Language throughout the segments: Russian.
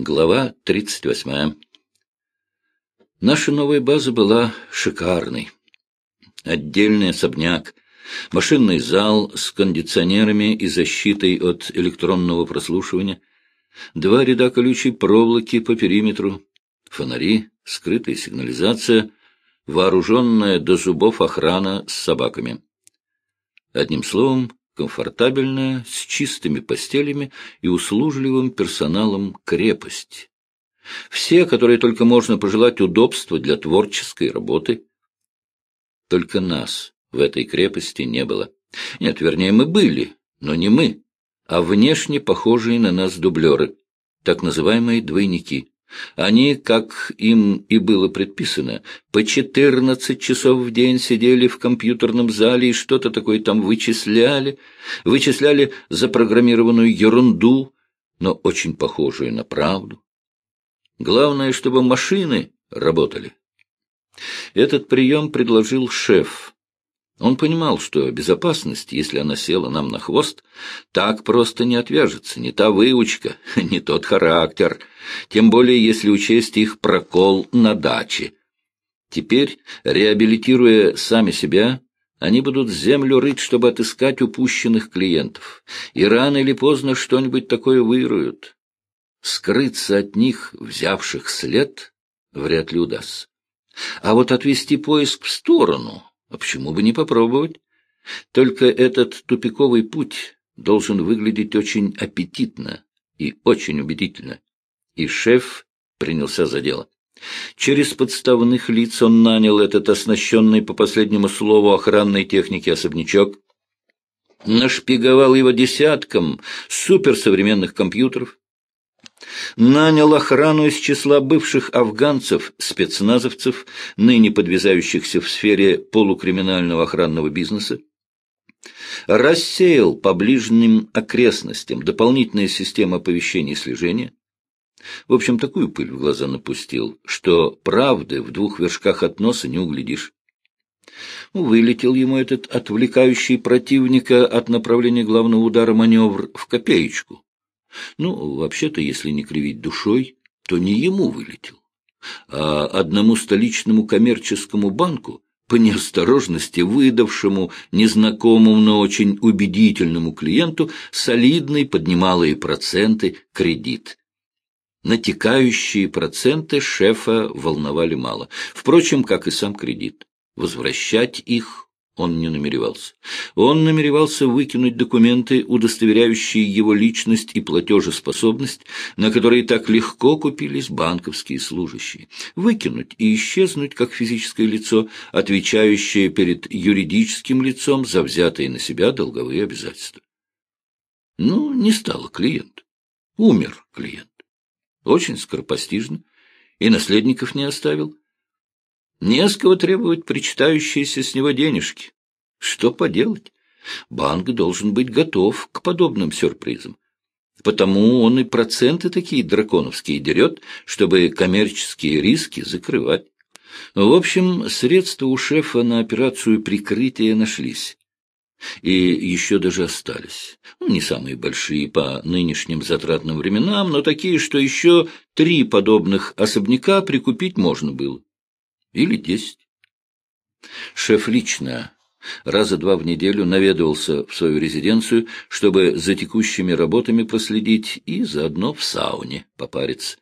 Глава 38. Наша новая база была шикарной. Отдельный особняк, машинный зал с кондиционерами и защитой от электронного прослушивания, два ряда колючей проволоки по периметру, фонари, скрытая сигнализация, вооруженная до зубов охрана с собаками. Одним словом, комфортабельная, с чистыми постелями и услужливым персоналом крепость. Все, которые только можно пожелать удобства для творческой работы. Только нас в этой крепости не было. Нет, вернее, мы были, но не мы, а внешне похожие на нас дублеры, так называемые двойники. Они, как им и было предписано, по четырнадцать часов в день сидели в компьютерном зале и что-то такое там вычисляли, вычисляли запрограммированную ерунду, но очень похожую на правду. Главное, чтобы машины работали. Этот прием предложил шеф, он понимал, что безопасность, если она села нам на хвост, так просто не отвяжется, не та выучка, не тот характер, тем более если учесть их прокол на даче. Теперь, реабилитируя сами себя, они будут землю рыть, чтобы отыскать упущенных клиентов, и рано или поздно что-нибудь такое выруют. Скрыться от них, взявших след, вряд ли удастся. А вот отвести поиск в сторону а почему бы не попробовать? Только этот тупиковый путь должен выглядеть очень аппетитно и очень убедительно. И шеф принялся за дело. Через подставных лиц он нанял этот оснащенный по последнему слову охранной техники особнячок, нашпиговал его десятком суперсовременных компьютеров, нанял охрану из числа бывших афганцев, спецназовцев, ныне подвязающихся в сфере полукриминального охранного бизнеса, рассеял по ближним окрестностям дополнительные системы оповещения и слежения, в общем, такую пыль в глаза напустил, что правды в двух вершках от носа не углядишь. Вылетел ему этот отвлекающий противника от направления главного удара маневр в копеечку. Ну, вообще-то, если не кривить душой, то не ему вылетел, а одному столичному коммерческому банку, по неосторожности выдавшему незнакомому, но очень убедительному клиенту солидный под немалые проценты кредит. Натекающие проценты шефа волновали мало, впрочем, как и сам кредит. Возвращать их он не намеревался. Он намеревался выкинуть документы, удостоверяющие его личность и платежеспособность, на которые так легко купились банковские служащие. Выкинуть и исчезнуть как физическое лицо, отвечающее перед юридическим лицом за взятые на себя долговые обязательства. Ну, не стало клиент. Умер клиент. Очень скоропостижно. И наследников не оставил. Не с кого требовать причитающиеся с него денежки. Что поделать? Банк должен быть готов к подобным сюрпризам. Потому он и проценты такие драконовские дерет, чтобы коммерческие риски закрывать. В общем, средства у шефа на операцию прикрытия нашлись. И еще даже остались. Ну, не самые большие по нынешним затратным временам, но такие, что еще три подобных особняка прикупить можно было или десять. Шеф лично раза два в неделю наведывался в свою резиденцию, чтобы за текущими работами проследить и заодно в сауне попариться.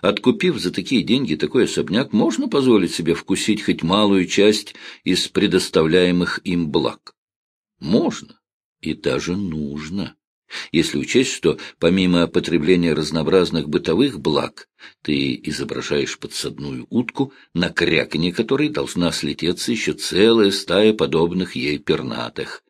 Откупив за такие деньги такой особняк, можно позволить себе вкусить хоть малую часть из предоставляемых им благ. Можно и даже нужно если учесть, что помимо потребления разнообразных бытовых благ, ты изображаешь подсадную утку, на кряканье которой должна слететься еще целая стая подобных ей пернатых.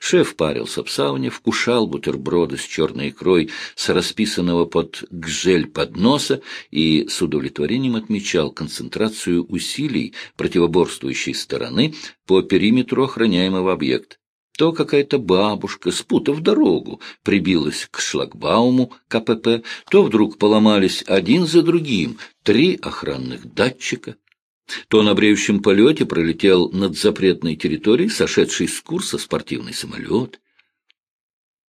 Шеф парился в сауне, вкушал бутерброды с черной икрой с расписанного под гжель подноса и с удовлетворением отмечал концентрацию усилий противоборствующей стороны по периметру охраняемого объекта. То какая-то бабушка, спутав дорогу, прибилась к шлагбауму КПП, то вдруг поломались один за другим три охранных датчика, то на бреющем полете пролетел над запретной территорией сошедший с курса спортивный самолет.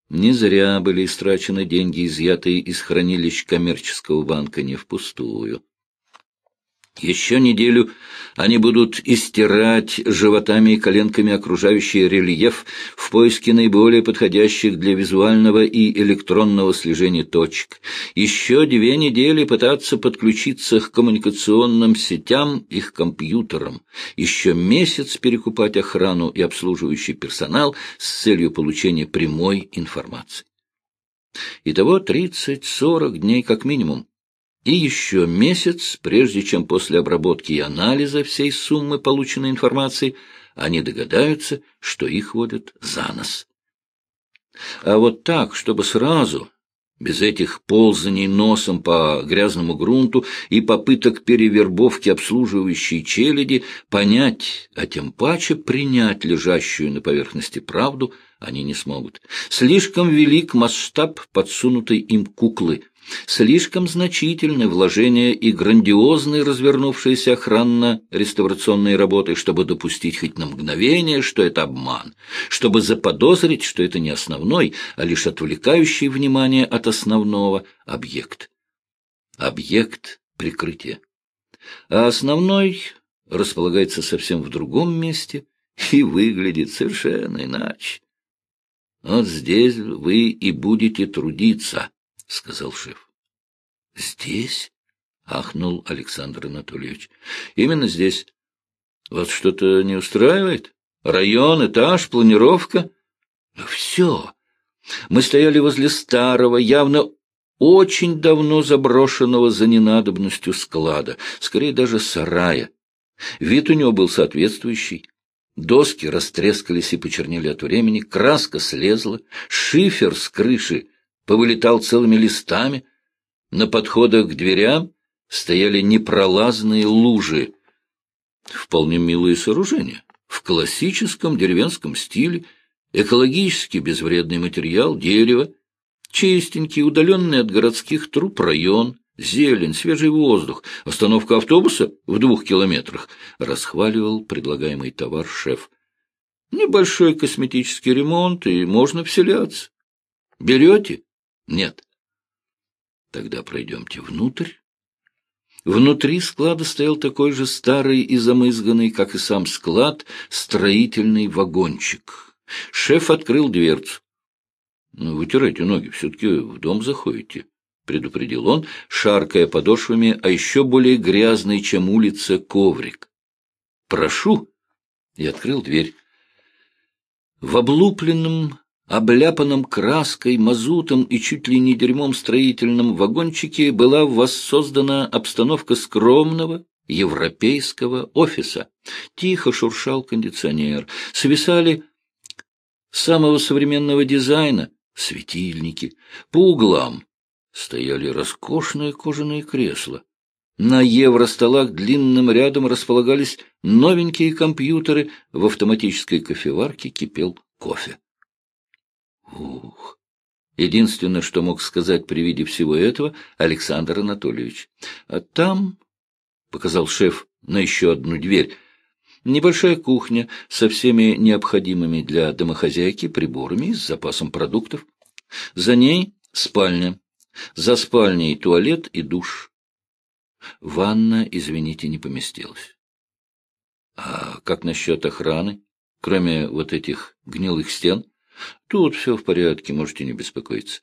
Не зря были истрачены деньги, изъятые из хранилищ коммерческого банка, не впустую. Еще неделю они будут истирать животами и коленками окружающий рельеф в поиске наиболее подходящих для визуального и электронного слежения точек. Еще две недели пытаться подключиться к коммуникационным сетям и к компьютерам. Еще месяц перекупать охрану и обслуживающий персонал с целью получения прямой информации. Итого 30-40 дней как минимум и еще месяц, прежде чем после обработки и анализа всей суммы полученной информации они догадаются, что их водят за нос. А вот так, чтобы сразу, без этих ползаний носом по грязному грунту и попыток перевербовки обслуживающей челяди, понять, а тем паче принять лежащую на поверхности правду, они не смогут. Слишком велик масштаб подсунутой им куклы — Слишком значительны вложения и грандиозные развернувшиеся охранно-реставрационные работы, чтобы допустить хоть на мгновение, что это обман, чтобы заподозрить, что это не основной, а лишь отвлекающий внимание от основного объект. Объект прикрытия. А основной располагается совсем в другом месте и выглядит совершенно иначе. Вот здесь вы и будете трудиться. — сказал шеф. — Здесь? — ахнул Александр Анатольевич. — Именно здесь. Вас что-то не устраивает? Район, этаж, планировка? Все. Мы стояли возле старого, явно очень давно заброшенного за ненадобностью склада, скорее даже сарая. Вид у него был соответствующий. Доски растрескались и почернели от времени, краска слезла, шифер с крыши повылетал целыми листами. На подходах к дверям стояли непролазные лужи. Вполне милые сооружения. В классическом деревенском стиле, экологически безвредный материал, дерево, чистенький, удаленный от городских труб район, зелень, свежий воздух, остановка автобуса в двух километрах, расхваливал предлагаемый товар шеф. Небольшой косметический ремонт, и можно вселяться. Берете? Нет. Тогда пройдемте внутрь. Внутри склада стоял такой же старый и замызганный, как и сам склад, строительный вагончик. Шеф открыл дверцу. «Ну, — Вытирайте ноги, все-таки в дом заходите, — предупредил он, шаркая подошвами, а еще более грязный, чем улица, коврик. — Прошу! — и открыл дверь. В облупленном обляпанном краской, мазутом и чуть ли не дерьмом строительном вагончике была воссоздана обстановка скромного европейского офиса. Тихо шуршал кондиционер, свисали самого современного дизайна светильники. По углам стояли роскошные кожаные кресла. На евростолах длинным рядом располагались новенькие компьютеры, в автоматической кофеварке кипел кофе. Ух! Единственное, что мог сказать при виде всего этого Александр Анатольевич. А там, — показал шеф на еще одну дверь, — небольшая кухня со всеми необходимыми для домохозяйки приборами с запасом продуктов. За ней спальня. За спальней туалет и душ. Ванна, извините, не поместилась. А как насчет охраны, кроме вот этих гнилых стен? — Тут все в порядке, можете не беспокоиться.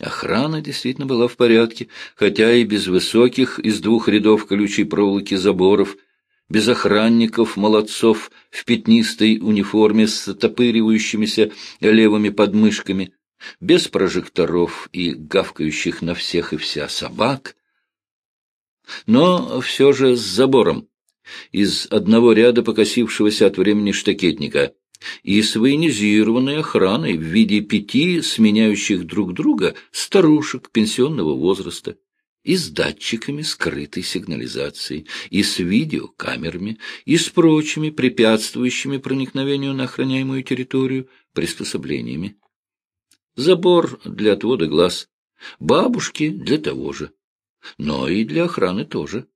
Охрана действительно была в порядке, хотя и без высоких из двух рядов колючей проволоки заборов, без охранников, молодцов в пятнистой униформе с топыривающимися левыми подмышками, без прожекторов и гавкающих на всех и вся собак, но все же с забором из одного ряда покосившегося от времени штакетника — и с военизированной охраной в виде пяти сменяющих друг друга старушек пенсионного возраста, и с датчиками скрытой сигнализации, и с видеокамерами, и с прочими препятствующими проникновению на охраняемую территорию приспособлениями. Забор для отвода глаз, бабушки для того же, но и для охраны тоже.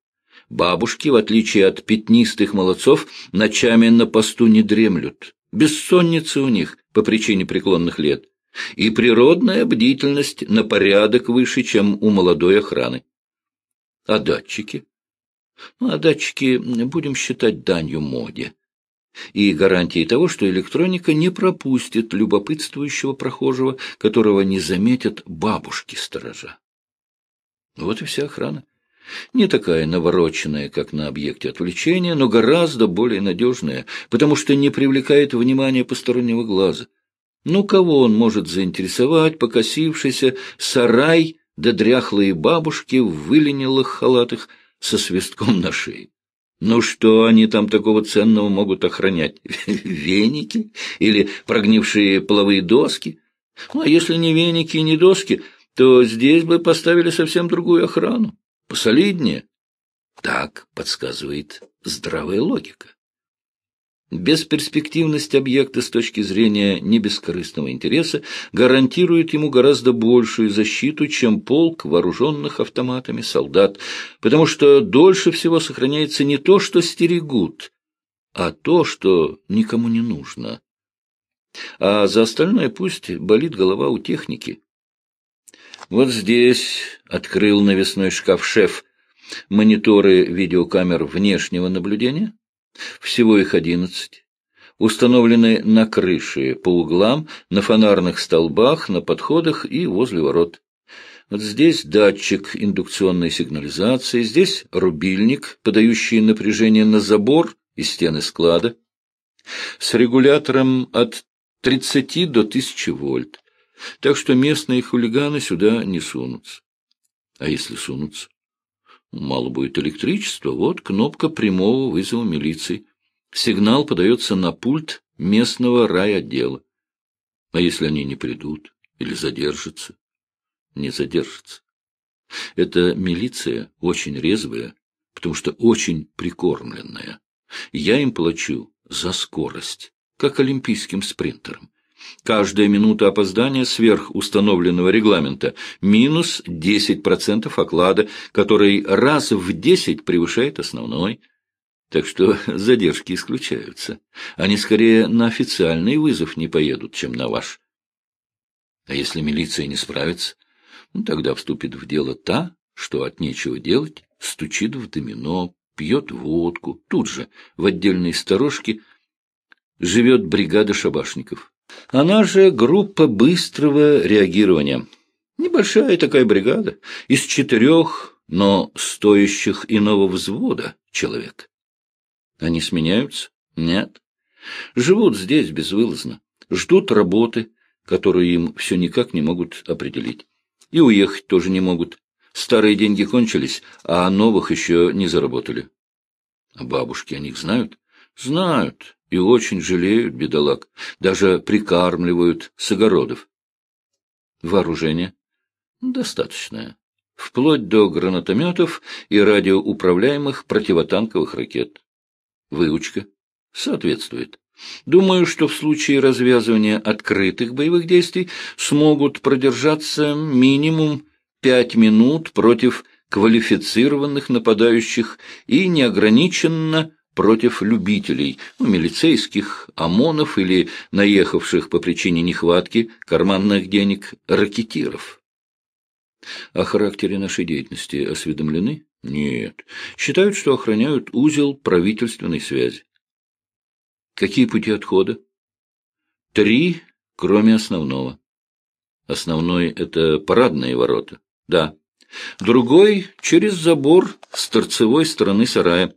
Бабушки, в отличие от пятнистых молодцов, ночами на посту не дремлют, Бессонница у них по причине преклонных лет. И природная бдительность на порядок выше, чем у молодой охраны. А датчики? Ну, а датчики будем считать данью моде. И гарантией того, что электроника не пропустит любопытствующего прохожего, которого не заметят бабушки-сторожа. Вот и вся охрана. Не такая навороченная, как на объекте отвлечения, но гораздо более надежная, потому что не привлекает внимания постороннего глаза. Ну, кого он может заинтересовать, покосившийся сарай да дряхлые бабушки в выленилых халатах со свистком на шее? Ну, что они там такого ценного могут охранять? Веники или прогнившие половые доски? Ну, а если не веники и не доски, то здесь бы поставили совсем другую охрану посолиднее. Так подсказывает здравая логика. Бесперспективность объекта с точки зрения небескорыстного интереса гарантирует ему гораздо большую защиту, чем полк вооруженных автоматами солдат, потому что дольше всего сохраняется не то, что стерегут, а то, что никому не нужно. А за остальное пусть болит голова у техники. Вот здесь открыл навесной шкаф шеф мониторы видеокамер внешнего наблюдения. Всего их одиннадцать. Установлены на крыше, по углам, на фонарных столбах, на подходах и возле ворот. Вот здесь датчик индукционной сигнализации, здесь рубильник, подающий напряжение на забор и стены склада, с регулятором от 30 до 1000 вольт. Так что местные хулиганы сюда не сунутся. А если сунутся? Мало будет электричества, вот кнопка прямого вызова милиции. Сигнал подается на пульт местного райотдела. А если они не придут или задержатся? Не задержатся. Эта милиция очень резвая, потому что очень прикормленная. Я им плачу за скорость, как олимпийским спринтерам. Каждая минута опоздания сверх установленного регламента минус 10% оклада, который раз в 10 превышает основной. Так что задержки исключаются. Они скорее на официальный вызов не поедут, чем на ваш. А если милиция не справится, ну, тогда вступит в дело та, что от нечего делать, стучит в домино, пьет водку. Тут же, в отдельной сторожке, живет бригада шабашников. Она же группа быстрого реагирования. Небольшая такая бригада, из четырех, но стоящих иного взвода человек. Они сменяются? Нет. Живут здесь безвылазно, ждут работы, которую им все никак не могут определить. И уехать тоже не могут. Старые деньги кончились, а новых еще не заработали. А бабушки о них знают? Знают и очень жалеют бедолаг, даже прикармливают с огородов. Вооружение? Достаточное. Вплоть до гранатометов и радиоуправляемых противотанковых ракет. Выучка? Соответствует. Думаю, что в случае развязывания открытых боевых действий смогут продержаться минимум пять минут против квалифицированных нападающих и неограниченно против любителей, ну, милицейских, ОМОНов или наехавших по причине нехватки карманных денег ракетиров. О характере нашей деятельности осведомлены? Нет. Считают, что охраняют узел правительственной связи. Какие пути отхода? Три, кроме основного. Основной — это парадные ворота. Да. Другой — через забор с торцевой стороны сарая.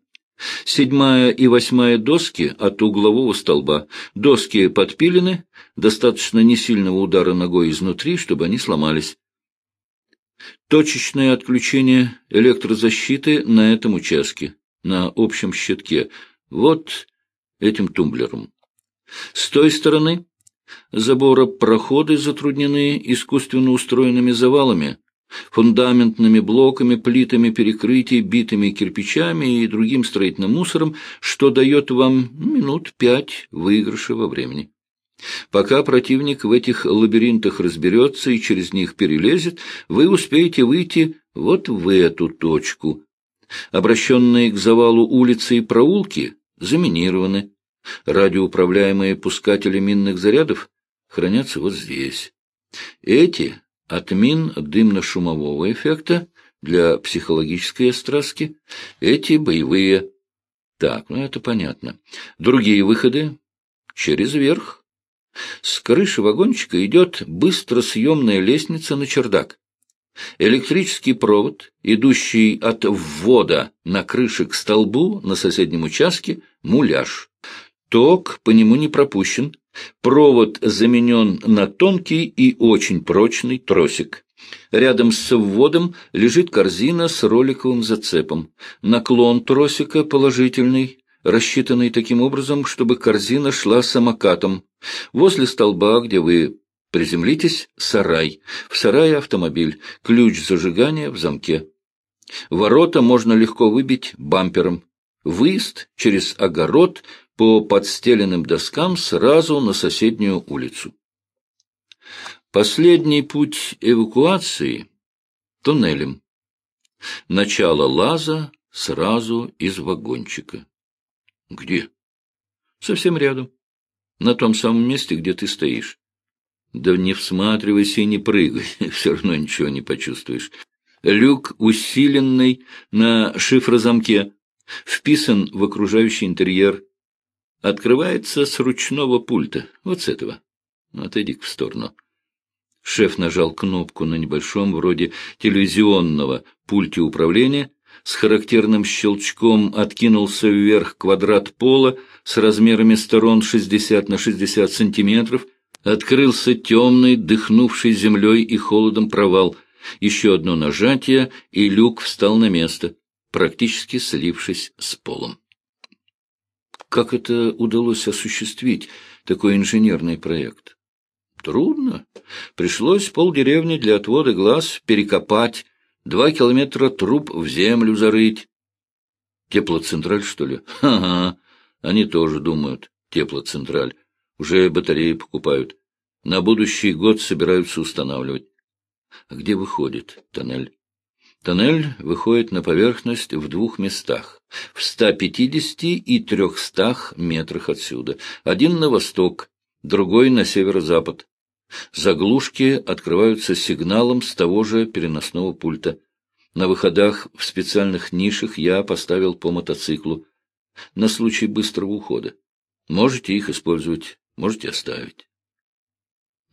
Седьмая и восьмая доски от углового столба. Доски подпилены, достаточно несильного удара ногой изнутри, чтобы они сломались. Точечное отключение электрозащиты на этом участке, на общем щитке. Вот этим тумблером. С той стороны забора проходы затруднены искусственно устроенными завалами, фундаментными блоками, плитами перекрытий, битыми кирпичами и другим строительным мусором, что дает вам минут пять выигрыша во времени. Пока противник в этих лабиринтах разберется и через них перелезет, вы успеете выйти вот в эту точку. Обращенные к завалу улицы и проулки заминированы. Радиоуправляемые пускатели минных зарядов хранятся вот здесь. Эти от мин дымно-шумового эффекта для психологической остраски, эти боевые. Так, ну это понятно. Другие выходы через верх. С крыши вагончика идет быстросъемная лестница на чердак. Электрический провод, идущий от ввода на крыше к столбу на соседнем участке, муляж. Ток по нему не пропущен. Провод заменен на тонкий и очень прочный тросик. Рядом с вводом лежит корзина с роликовым зацепом. Наклон тросика положительный, рассчитанный таким образом, чтобы корзина шла самокатом. Возле столба, где вы приземлитесь, сарай. В сарае автомобиль. Ключ зажигания в замке. Ворота можно легко выбить бампером. Выезд через огород по подстеленным доскам сразу на соседнюю улицу. Последний путь эвакуации — туннелем. Начало лаза сразу из вагончика. Где? Совсем рядом. На том самом месте, где ты стоишь. Да не всматривайся и не прыгай, все равно ничего не почувствуешь. Люк усиленный на шифрозамке, вписан в окружающий интерьер. Открывается с ручного пульта, вот с этого. Ну, отойди в сторону. Шеф нажал кнопку на небольшом, вроде телевизионного, пульте управления, с характерным щелчком откинулся вверх квадрат пола с размерами сторон 60 на 60 сантиметров, открылся темный, дыхнувший землей и холодом провал. Еще одно нажатие, и люк встал на место, практически слившись с полом. Как это удалось осуществить, такой инженерный проект? Трудно. Пришлось полдеревни для отвода глаз перекопать, два километра труб в землю зарыть. Теплоцентраль, что ли? Ага, они тоже думают, теплоцентраль. Уже батареи покупают. На будущий год собираются устанавливать. А где выходит тоннель? Тоннель выходит на поверхность в двух местах, в 150 и 300 метрах отсюда. Один на восток, другой на северо-запад. Заглушки открываются сигналом с того же переносного пульта. На выходах в специальных нишах я поставил по мотоциклу на случай быстрого ухода. Можете их использовать, можете оставить.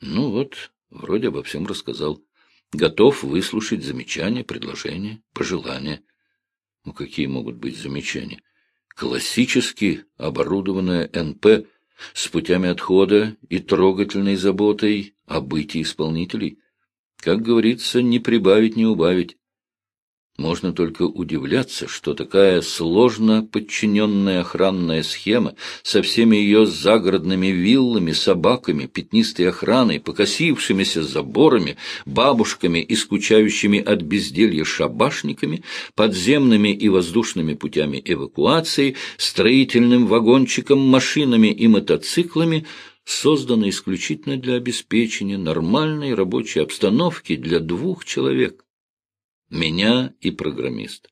Ну вот, вроде обо всем рассказал. Готов выслушать замечания, предложения, пожелания. Ну, какие могут быть замечания? Классически оборудованная НП с путями отхода и трогательной заботой о бытии исполнителей. Как говорится, не прибавить, не убавить. Можно только удивляться, что такая сложно подчиненная охранная схема со всеми ее загородными виллами, собаками, пятнистой охраной, покосившимися заборами, бабушками и скучающими от безделья шабашниками, подземными и воздушными путями эвакуации, строительным вагончиком, машинами и мотоциклами создана исключительно для обеспечения нормальной рабочей обстановки для двух человек. Меня и программист.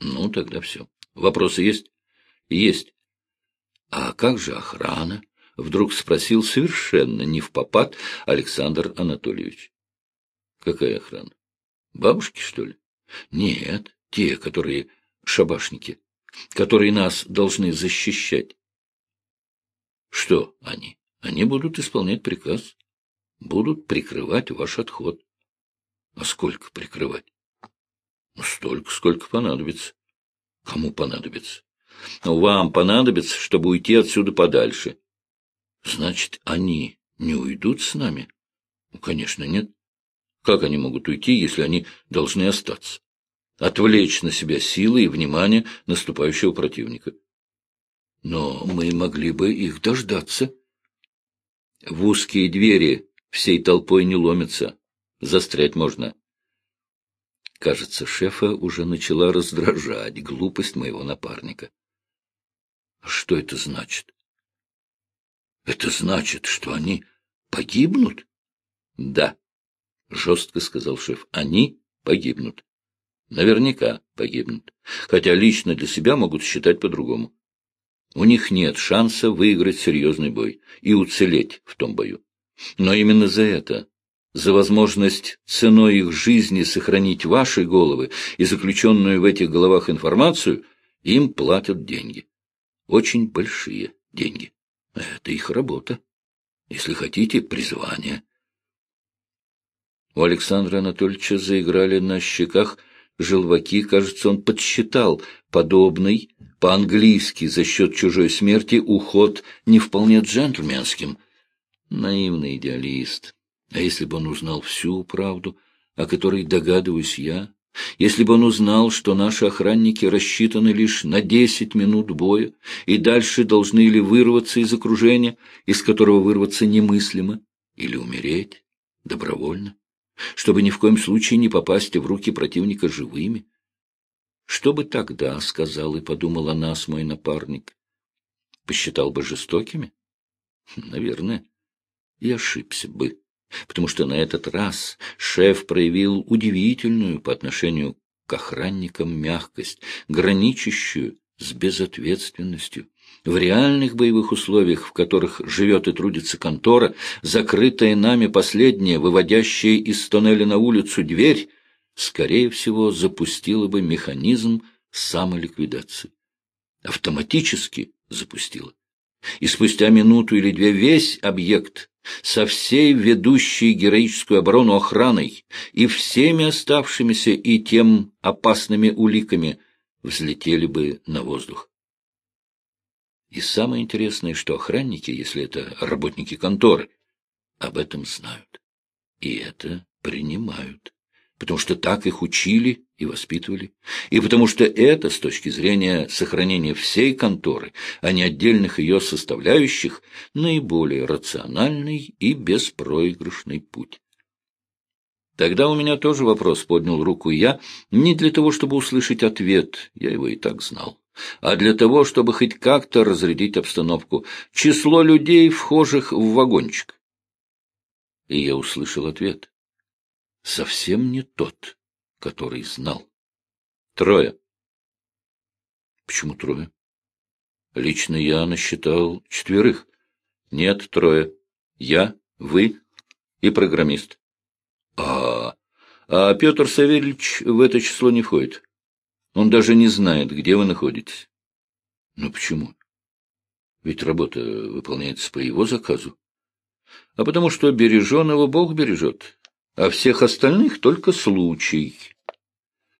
Ну, тогда все. Вопросы есть? Есть. А как же охрана? Вдруг спросил совершенно не в попад Александр Анатольевич. Какая охрана? Бабушки, что ли? Нет, те, которые шабашники, которые нас должны защищать. Что они? Они будут исполнять приказ, будут прикрывать ваш отход. А сколько прикрывать? Ну, столько, сколько понадобится. Кому понадобится? Ну, вам понадобится, чтобы уйти отсюда подальше. Значит, они не уйдут с нами? Ну, конечно, нет. Как они могут уйти, если они должны остаться? Отвлечь на себя силы и внимание наступающего противника. Но мы могли бы их дождаться. В узкие двери всей толпой не ломятся. Застрять можно. Кажется, шефа уже начала раздражать глупость моего напарника. Что это значит? Это значит, что они погибнут? Да, жестко сказал шеф. Они погибнут. Наверняка погибнут. Хотя лично для себя могут считать по-другому. У них нет шанса выиграть серьезный бой и уцелеть в том бою. Но именно за это, за возможность ценой их жизни сохранить ваши головы и заключенную в этих головах информацию, им платят деньги. Очень большие деньги. Это их работа. Если хотите, призвание. У Александра Анатольевича заиграли на щеках желваки. Кажется, он подсчитал подобный, по-английски, за счет чужой смерти, уход не вполне джентльменским. Наивный идеалист. А если бы он узнал всю правду, о которой догадываюсь я, если бы он узнал, что наши охранники рассчитаны лишь на десять минут боя и дальше должны или вырваться из окружения, из которого вырваться немыслимо, или умереть добровольно, чтобы ни в коем случае не попасть в руки противника живыми. Что бы тогда сказал и подумал о нас мой напарник? Посчитал бы жестокими? Наверное, и ошибся бы потому что на этот раз шеф проявил удивительную по отношению к охранникам мягкость, граничащую с безответственностью. В реальных боевых условиях, в которых живет и трудится контора, закрытая нами последняя, выводящая из тоннеля на улицу дверь, скорее всего, запустила бы механизм самоликвидации. Автоматически запустила. И спустя минуту или две весь объект со всей ведущей героическую оборону охраной и всеми оставшимися и тем опасными уликами взлетели бы на воздух. И самое интересное, что охранники, если это работники конторы, об этом знают. И это принимают потому что так их учили и воспитывали, и потому что это, с точки зрения сохранения всей конторы, а не отдельных ее составляющих, наиболее рациональный и беспроигрышный путь. Тогда у меня тоже вопрос, поднял руку я, не для того, чтобы услышать ответ, я его и так знал, а для того, чтобы хоть как-то разрядить обстановку. Число людей, вхожих в вагончик. И я услышал ответ совсем не тот, который знал. Трое. Почему трое? Лично я насчитал четверых. Нет, трое. Я, вы и программист. А, а Петр Савельевич в это число не входит. Он даже не знает, где вы находитесь. Ну почему? Ведь работа выполняется по его заказу. А потому что береженого Бог бережет а всех остальных только случай.